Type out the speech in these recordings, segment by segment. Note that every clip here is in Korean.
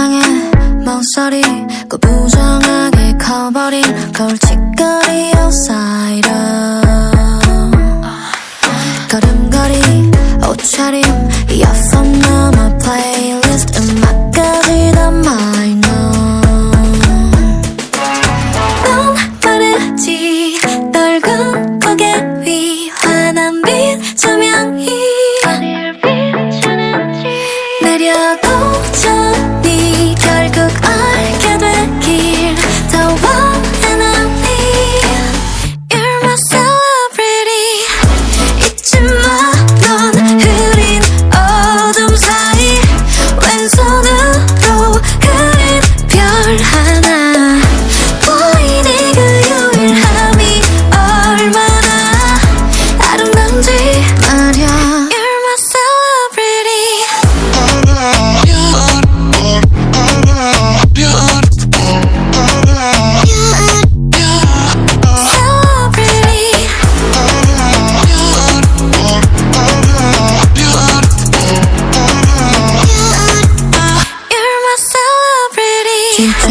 세상의 모서리 구부정하게 커버린 골칫거리 outsider. 걸음걸이 옷차림 이어폰 넘어 플레이리스트 음악까지 다 minor. 넌 모르지 떨군 고개 위 환한 빛 조명이. 어딜 비추는지 내려가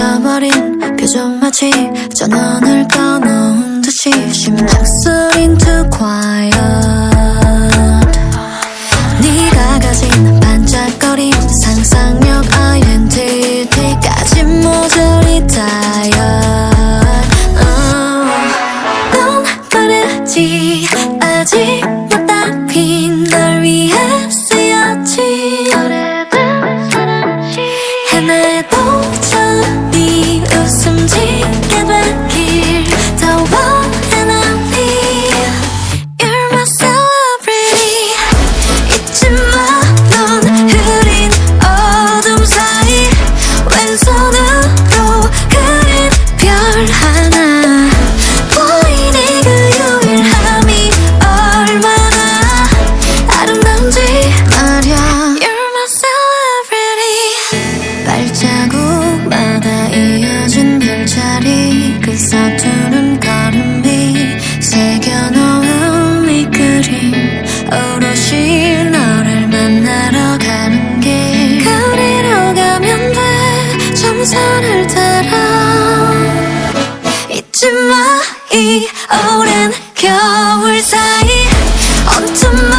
지나버린 표정 마치 전원을 꺼놓은 듯이 심장 소린 too quiet 네가 가진 반짝거림 상상력 아이덴티티까지 모조리 다이어넌 oh, 바르지 아직 나를 따라. 잊지마 이 오랜 겨울 사이. 언제만